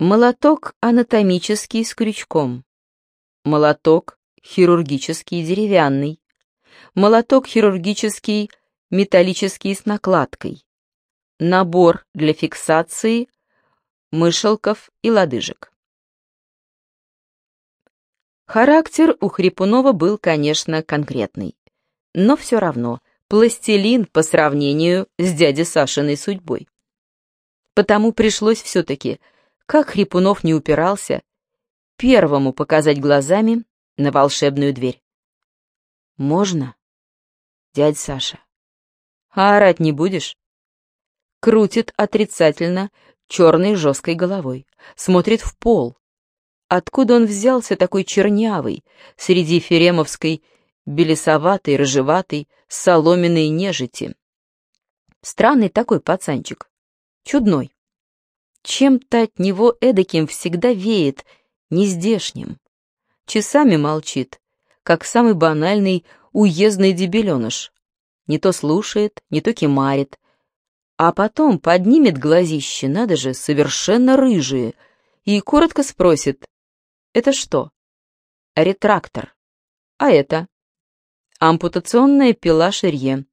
Молоток анатомический с крючком. Молоток хирургический деревянный. Молоток хирургический металлический с накладкой. Набор для фиксации мышелков и лодыжек. Характер у Хрипунова был, конечно, конкретный. Но все равно пластилин по сравнению с дядей Сашиной судьбой. Потому пришлось все-таки, как Хрипунов не упирался, первому показать глазами на волшебную дверь. «Можно?» «Дядь Саша». «А орать не будешь?» Крутит отрицательно черной жесткой головой, смотрит в пол. Откуда он взялся такой чернявый среди феремовской белесоватой, рыжеватой, соломенной нежити? Странный такой пацанчик, чудной. Чем-то от него эдаким всегда веет, нездешним. Часами молчит, как самый банальный уездный дебеленыш. Не то слушает, не то кемарит, а потом поднимет глазище, надо же, совершенно рыжие, и коротко спросит, «Это что?» «Ретрактор». «А это?» «Ампутационная пила Шерье».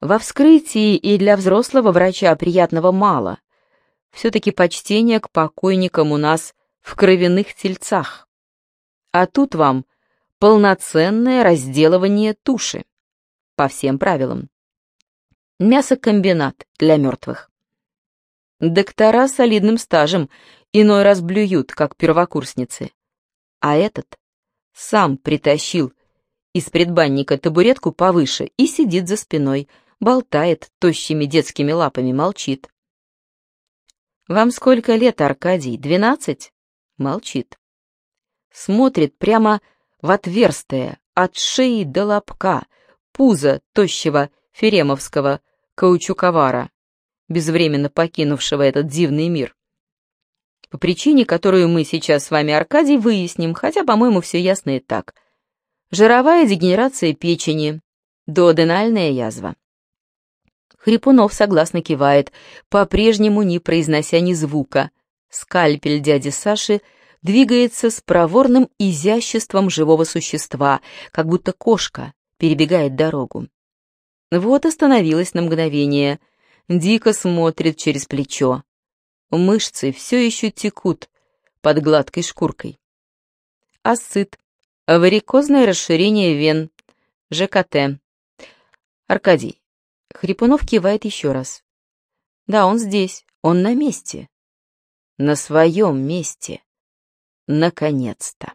Во вскрытии и для взрослого врача приятного мало. Все-таки почтение к покойникам у нас в кровяных тельцах. А тут вам полноценное разделывание туши. По всем правилам. Мясокомбинат для мертвых. Доктора с солидным стажем иной раз блюют, как первокурсницы. А этот сам притащил из предбанника табуретку повыше и сидит за спиной, болтает тощими детскими лапами, молчит. «Вам сколько лет, Аркадий? Двенадцать?» Молчит. Смотрит прямо в отверстие, от шеи до лобка, пузо тощего феремовского каучуковара, безвременно покинувшего этот дивный мир. По причине, которую мы сейчас с вами, Аркадий, выясним, хотя, по-моему, все ясно и так. Жировая дегенерация печени, дуоденальная язва. Хрипунов согласно кивает, по-прежнему не произнося ни звука. Скальпель дяди Саши двигается с проворным изяществом живого существа, как будто кошка перебегает дорогу. Вот остановилась на мгновение, дико смотрит через плечо. Мышцы все еще текут под гладкой шкуркой. Асцит, варикозное расширение вен, ЖКТ. Аркадий. Хрипунов кивает еще раз. Да, он здесь, он на месте. На своем месте. Наконец-то.